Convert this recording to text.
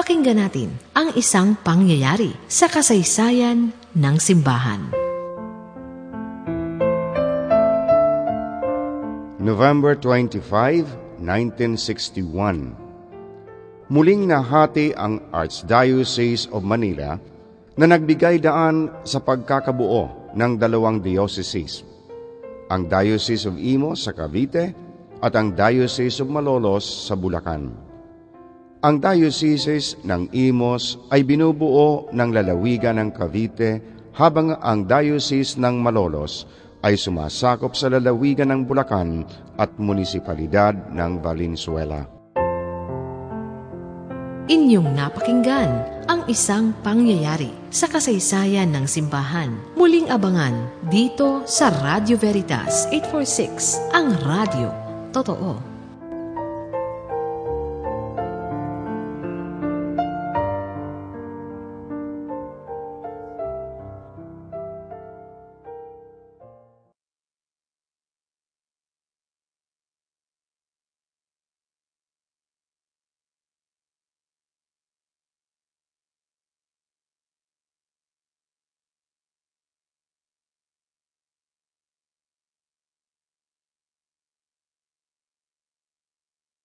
Pakinggan natin ang isang pangyayari sa kasaysayan ng simbahan. November 25, 1961 Muling nahati ang Archdiocese of Manila na nagbigay daan sa pagkakabuo ng dalawang dioceses, ang Diocese of Imos sa Cavite at ang Diocese of Malolos sa Bulacan. Ang Diocese ng Imos ay binubuo ng lalawigan ng Cavite habang ang Diocese ng Malolos ay sumasakop sa lalawigan ng Bulacan at munisipalidad ng Valenzuela. Inyong napakinggan ang isang pangyayari sa kasaysayan ng simbahan. Muling abangan dito sa Radio Veritas 846, ang radio. Totoo.